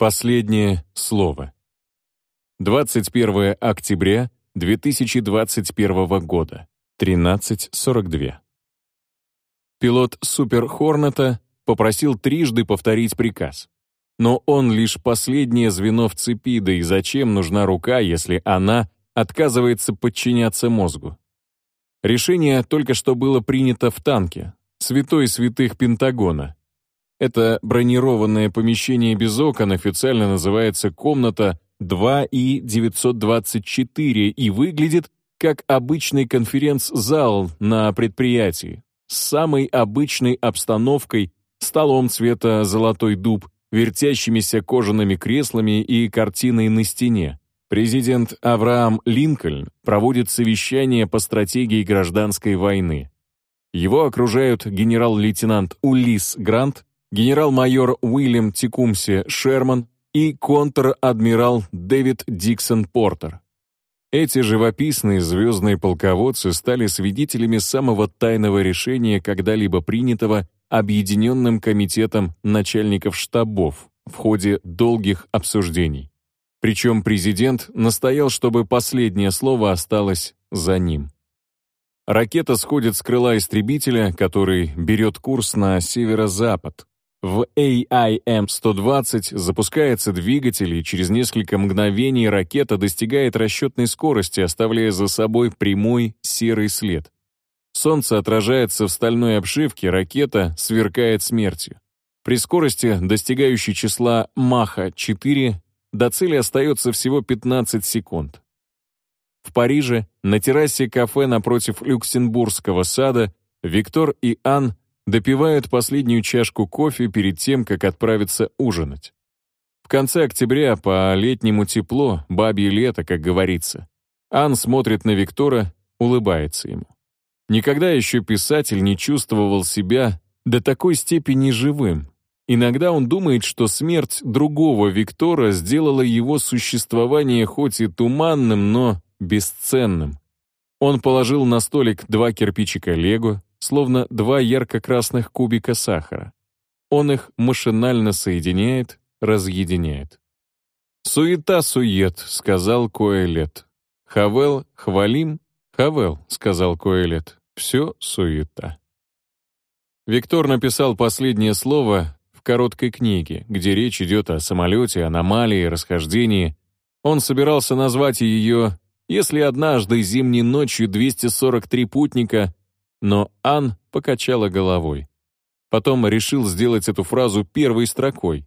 Последнее слово. 21 октября 2021 года, 13.42. Пилот Супер Хорнета попросил трижды повторить приказ. Но он лишь последнее звено в цепи, да и зачем нужна рука, если она отказывается подчиняться мозгу? Решение только что было принято в танке, святой святых Пентагона, это бронированное помещение без окон официально называется комната 2И-924 и выглядит как обычный конференц-зал на предприятии с самой обычной обстановкой, столом цвета золотой дуб, вертящимися кожаными креслами и картиной на стене. Президент Авраам Линкольн проводит совещание по стратегии гражданской войны. Его окружают генерал-лейтенант Улис Грант, генерал-майор Уильям Текумси Шерман и контр-адмирал Дэвид Диксон Портер. Эти живописные звездные полководцы стали свидетелями самого тайного решения, когда-либо принятого Объединенным комитетом начальников штабов в ходе долгих обсуждений. Причем президент настоял, чтобы последнее слово осталось за ним. Ракета сходит с крыла истребителя, который берет курс на северо-запад, в AIM-120 запускается двигатель, и через несколько мгновений ракета достигает расчетной скорости, оставляя за собой прямой серый след. Солнце отражается в стальной обшивке, ракета сверкает смертью. При скорости, достигающей числа Маха-4, до цели остается всего 15 секунд. В Париже, на террасе кафе напротив Люксембургского сада, Виктор и Ан допивают последнюю чашку кофе перед тем, как отправиться ужинать. В конце октября по-летнему тепло, бабье лето, как говорится. Ан смотрит на Виктора, улыбается ему. Никогда еще писатель не чувствовал себя до такой степени живым. Иногда он думает, что смерть другого Виктора сделала его существование хоть и туманным, но бесценным. Он положил на столик два кирпичика Лего, словно два ярко-красных кубика сахара. Он их машинально соединяет, разъединяет. «Суета-сует», — сказал Коэлет. «Хавел, хвалим, Хавел», — сказал Коэлет. «Все суета». Виктор написал последнее слово в короткой книге, где речь идет о самолете, аномалии, расхождении. Он собирался назвать ее «Если однажды зимней ночью 243 путника но Ан покачала головой. Потом решил сделать эту фразу первой строкой.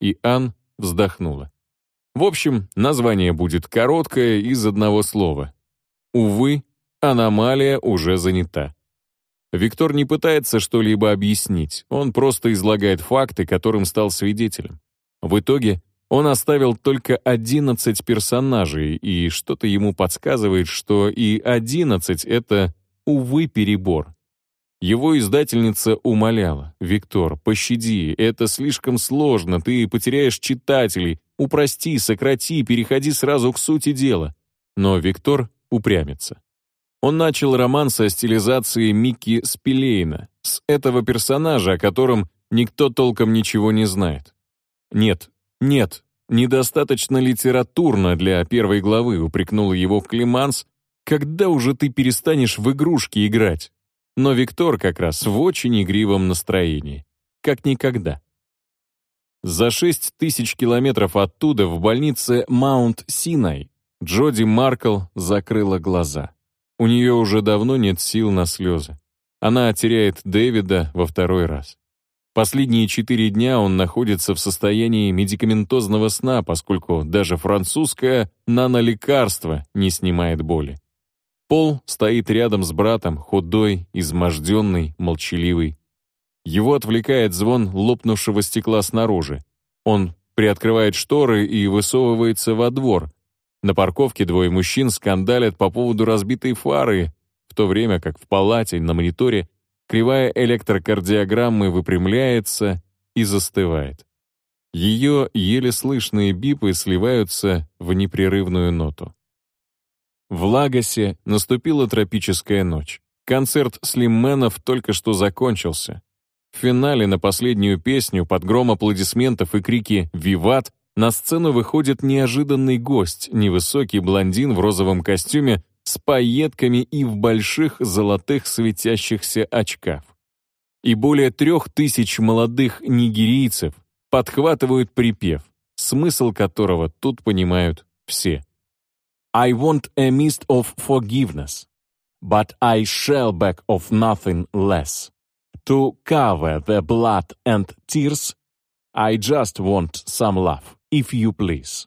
И Ан вздохнула. В общем, название будет короткое из одного слова. Увы, аномалия уже занята. Виктор не пытается что-либо объяснить, он просто излагает факты, которым стал свидетелем. В итоге он оставил только 11 персонажей, и что-то ему подсказывает, что и 11 — это увы, перебор. Его издательница умоляла, «Виктор, пощади, это слишком сложно, ты потеряешь читателей, упрости, сократи, переходи сразу к сути дела». Но Виктор упрямится. Он начал роман со стилизацией Микки Спилейна, с этого персонажа, о котором никто толком ничего не знает. Нет, нет, недостаточно литературно для первой главы, упрекнул его Климанс, когда уже ты перестанешь в игрушки играть? Но Виктор как раз в очень игривом настроении. Как никогда. За шесть тысяч километров оттуда, в больнице Маунт-Синай, Джоди Маркл закрыла глаза. У нее уже давно нет сил на слезы. Она теряет Дэвида во второй раз. Последние четыре дня он находится в состоянии медикаментозного сна, поскольку даже французское нанолекарство не снимает боли. Пол стоит рядом с братом, худой, изможденный, молчаливый. Его отвлекает звон лопнувшего стекла снаружи. Он приоткрывает шторы и высовывается во двор. На парковке двое мужчин скандалят по поводу разбитой фары, в то время как в палате на мониторе кривая электрокардиограммы выпрямляется и застывает. Ее еле слышные бипы сливаются в непрерывную ноту. В Лагосе наступила тропическая ночь. Концерт Слимменов только что закончился. В финале на последнюю песню под гром аплодисментов и крики «Виват» на сцену выходит неожиданный гость, невысокий блондин в розовом костюме с пайетками и в больших золотых светящихся очках. И более трех тысяч молодых нигерийцев подхватывают припев, смысл которого тут понимают все. I want a mist of forgiveness, but I shall back of nothing less. To cover the blood and tears, I just want some love, if you please.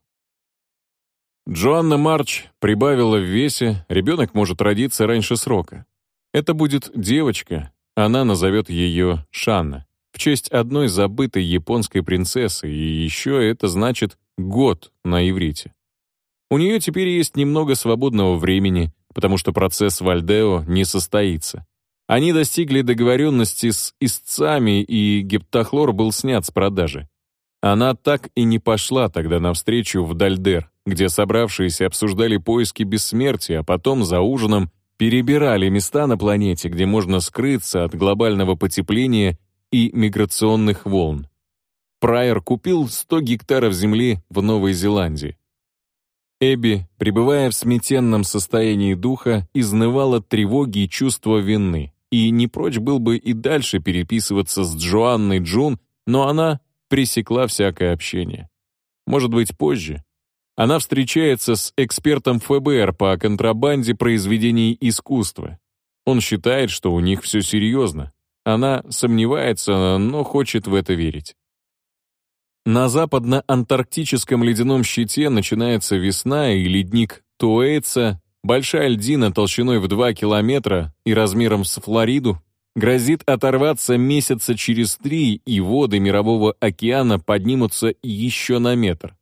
Джоанна Марч прибавила в весе, ребенок может родиться раньше срока. Это будет девочка, она назовет ее Шанна, в честь одной забытой японской принцессы, и еще это значит «год» на иврите. У нее теперь есть немного свободного времени, потому что процесс Вальдео не состоится. Они достигли договоренности с истцами, и гептохлор был снят с продажи. Она так и не пошла тогда навстречу в Дальдер, где собравшиеся обсуждали поиски бессмертия, а потом за ужином перебирали места на планете, где можно скрыться от глобального потепления и миграционных волн. Прайер купил 100 гектаров земли в Новой Зеландии. Эбби, пребывая в сметенном состоянии духа, изнывала от тревоги и чувства вины, и не прочь был бы и дальше переписываться с Джоанной Джун, но она пресекла всякое общение. Может быть, позже. Она встречается с экспертом ФБР по контрабанде произведений искусства. Он считает, что у них все серьезно. Она сомневается, но хочет в это верить. На западно-антарктическом ледяном щите начинается весна, и ледник Туэйца, большая льдина толщиной в 2 километра и размером с Флориду, грозит оторваться месяца через три, и воды Мирового океана поднимутся еще на метр.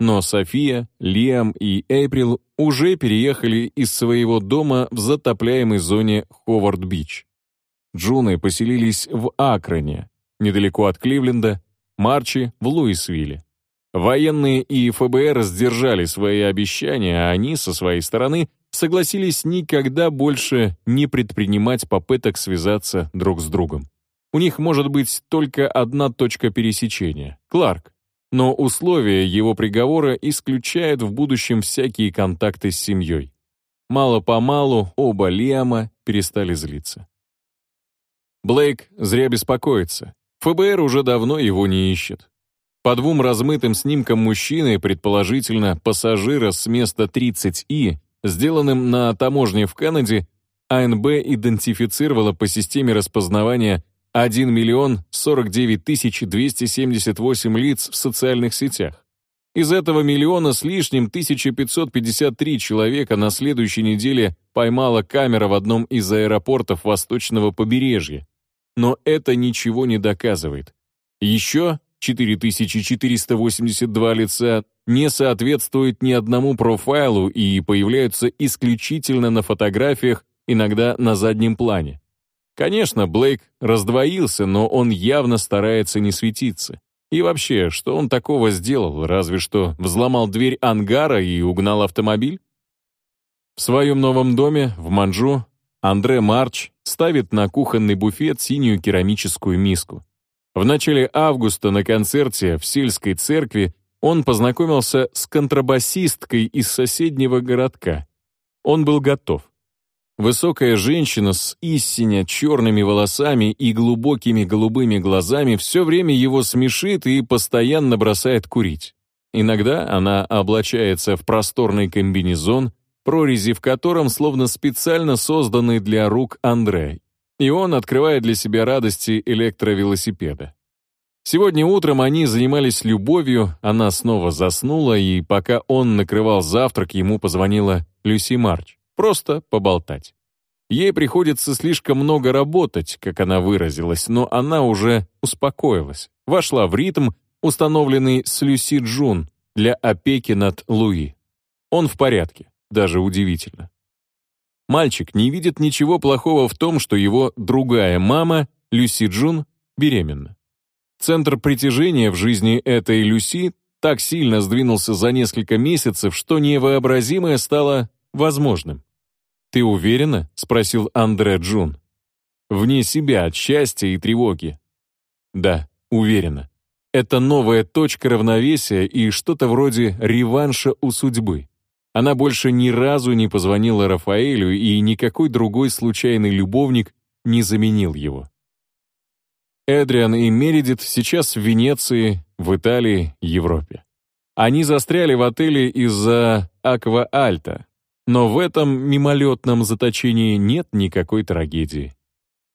Но София, Лиам и Эйприл уже переехали из своего дома в затопляемой зоне Ховард-Бич. Джуны поселились в Акроне, недалеко от Кливленда, Марчи в Луисвилле. Военные и ФБР сдержали свои обещания, а они, со своей стороны, согласились никогда больше не предпринимать попыток связаться друг с другом. У них может быть только одна точка пересечения — Кларк. Но условия его приговора исключают в будущем всякие контакты с семьей. Мало-помалу оба Лиама перестали злиться. Блейк зря беспокоится. ФБР уже давно его не ищет. По двум размытым снимкам мужчины, предположительно пассажира с места 30И, сделанным на таможне в Канаде, АНБ идентифицировала по системе распознавания 1 миллион 49 тысяч 278 лиц в социальных сетях. Из этого миллиона с лишним 1553 человека на следующей неделе поймала камера в одном из аэропортов восточного побережья, но это ничего не доказывает. Еще 4482 лица не соответствуют ни одному профайлу и появляются исключительно на фотографиях, иногда на заднем плане. Конечно, Блейк раздвоился, но он явно старается не светиться. И вообще, что он такого сделал, разве что взломал дверь ангара и угнал автомобиль? В своем новом доме в Манжу Андре Марч ставит на кухонный буфет синюю керамическую миску. В начале августа на концерте в сельской церкви он познакомился с контрабасисткой из соседнего городка. Он был готов. Высокая женщина с истинно черными волосами и глубокими голубыми глазами все время его смешит и постоянно бросает курить. Иногда она облачается в просторный комбинезон, прорези в котором словно специально созданы для рук Андре, и он открывает для себя радости электровелосипеда. Сегодня утром они занимались любовью, она снова заснула, и пока он накрывал завтрак, ему позвонила Люси Марч. Просто поболтать. Ей приходится слишком много работать, как она выразилась, но она уже успокоилась, вошла в ритм, установленный с Люси Джун для опеки над Луи. Он в порядке даже удивительно. Мальчик не видит ничего плохого в том, что его другая мама, Люси Джун, беременна. Центр притяжения в жизни этой Люси так сильно сдвинулся за несколько месяцев, что невообразимое стало возможным. «Ты уверена?» — спросил Андре Джун. Вне себя от счастья и тревоги. «Да, уверена. Это новая точка равновесия и что-то вроде реванша у судьбы. Она больше ни разу не позвонила Рафаэлю, и никакой другой случайный любовник не заменил его. Эдриан и Мередит сейчас в Венеции, в Италии, Европе. Они застряли в отеле из-за Аква Альта, но в этом мимолетном заточении нет никакой трагедии.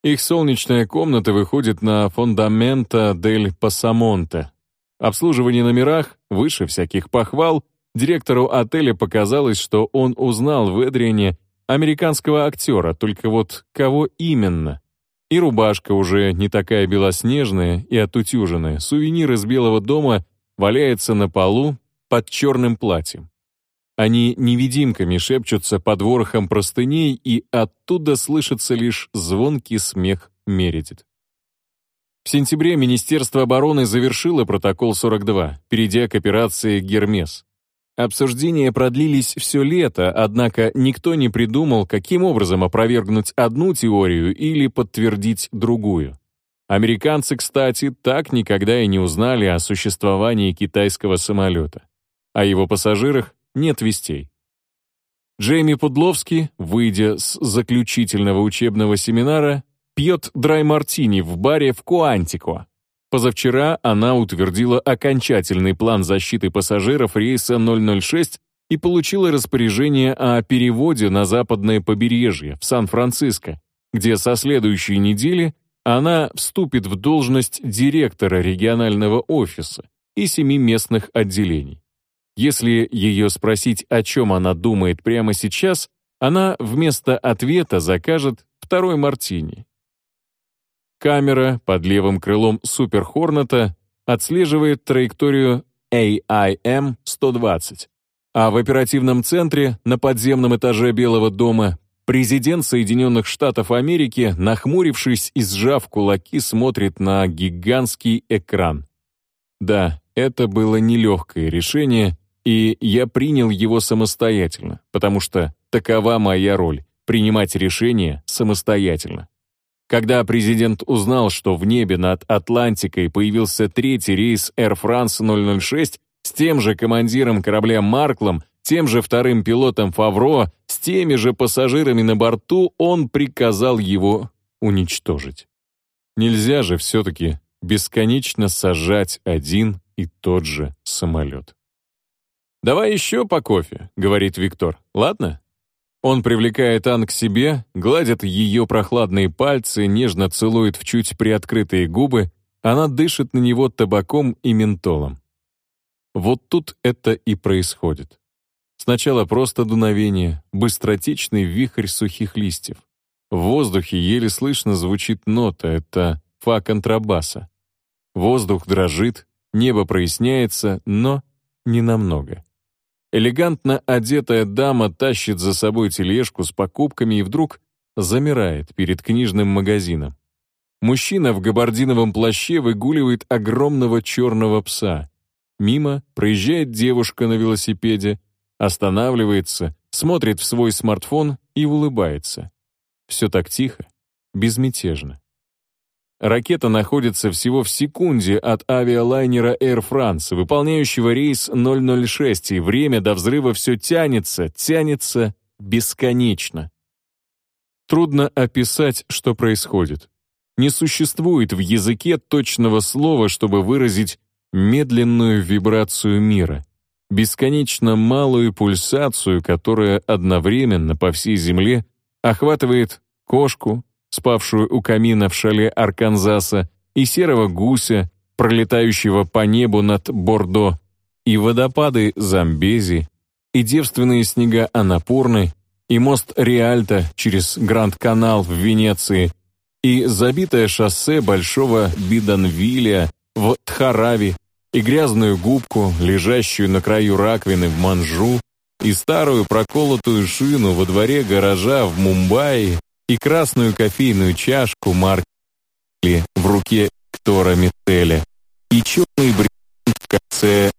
Их солнечная комната выходит на фондамента дель Пассамонте. Обслуживание номерах выше всяких похвал, Директору отеля показалось, что он узнал в Эдриане американского актера, только вот кого именно. И рубашка уже не такая белоснежная и отутюженная, сувенир из Белого дома валяется на полу под черным платьем. Они невидимками шепчутся под ворохом простыней, и оттуда слышится лишь звонкий смех Мередит. В сентябре Министерство обороны завершило протокол 42, перейдя к операции «Гермес». Обсуждения продлились все лето, однако никто не придумал, каким образом опровергнуть одну теорию или подтвердить другую. Американцы, кстати, так никогда и не узнали о существовании китайского самолета. О его пассажирах нет вестей. Джейми Пудловский, выйдя с заключительного учебного семинара, пьет драй-мартини в баре в Куантико, Позавчера она утвердила окончательный план защиты пассажиров рейса 006 и получила распоряжение о переводе на западное побережье, в Сан-Франциско, где со следующей недели она вступит в должность директора регионального офиса и семи местных отделений. Если ее спросить, о чем она думает прямо сейчас, она вместо ответа закажет второй мартини Камера под левым крылом Супер Хорнета отслеживает траекторию AIM-120, а в оперативном центре на подземном этаже Белого дома президент Соединенных Штатов Америки, нахмурившись и сжав кулаки, смотрит на гигантский экран. Да, это было нелегкое решение, и я принял его самостоятельно, потому что такова моя роль — принимать решения самостоятельно. Когда президент узнал, что в небе над Атлантикой появился третий рейс Air France 006 с тем же командиром корабля Марклом, тем же вторым пилотом Фавро, с теми же пассажирами на борту, он приказал его уничтожить. Нельзя же все-таки бесконечно сажать один и тот же самолет. «Давай еще по кофе», — говорит Виктор. «Ладно?» Он привлекает Ан к себе, гладит ее прохладные пальцы, нежно целует в чуть приоткрытые губы, она дышит на него табаком и ментолом. Вот тут это и происходит. Сначала просто дуновение, быстротечный вихрь сухих листьев. В воздухе еле слышно звучит нота, это фа контрабаса. Воздух дрожит, небо проясняется, но не намного. Элегантно одетая дама тащит за собой тележку с покупками и вдруг замирает перед книжным магазином. Мужчина в габардиновом плаще выгуливает огромного черного пса. Мимо проезжает девушка на велосипеде, останавливается, смотрит в свой смартфон и улыбается. Все так тихо, безмятежно. Ракета находится всего в секунде от авиалайнера Air France, выполняющего рейс 006, и время до взрыва все тянется, тянется бесконечно. Трудно описать, что происходит. Не существует в языке точного слова, чтобы выразить медленную вибрацию мира, бесконечно малую пульсацию, которая одновременно по всей Земле охватывает кошку, спавшую у камина в шале Арканзаса, и серого гуся, пролетающего по небу над Бордо, и водопады Замбези, и девственные снега Анапурны, и мост Риальто через Гранд-канал в Венеции, и забитое шоссе Большого Биданвиля в Тхарави, и грязную губку, лежащую на краю раковины в Манжу, и старую проколотую шину во дворе гаража в Мумбаи, и красную кофейную чашку марки в руке Ктора Мителя, и черный бриллиант в конце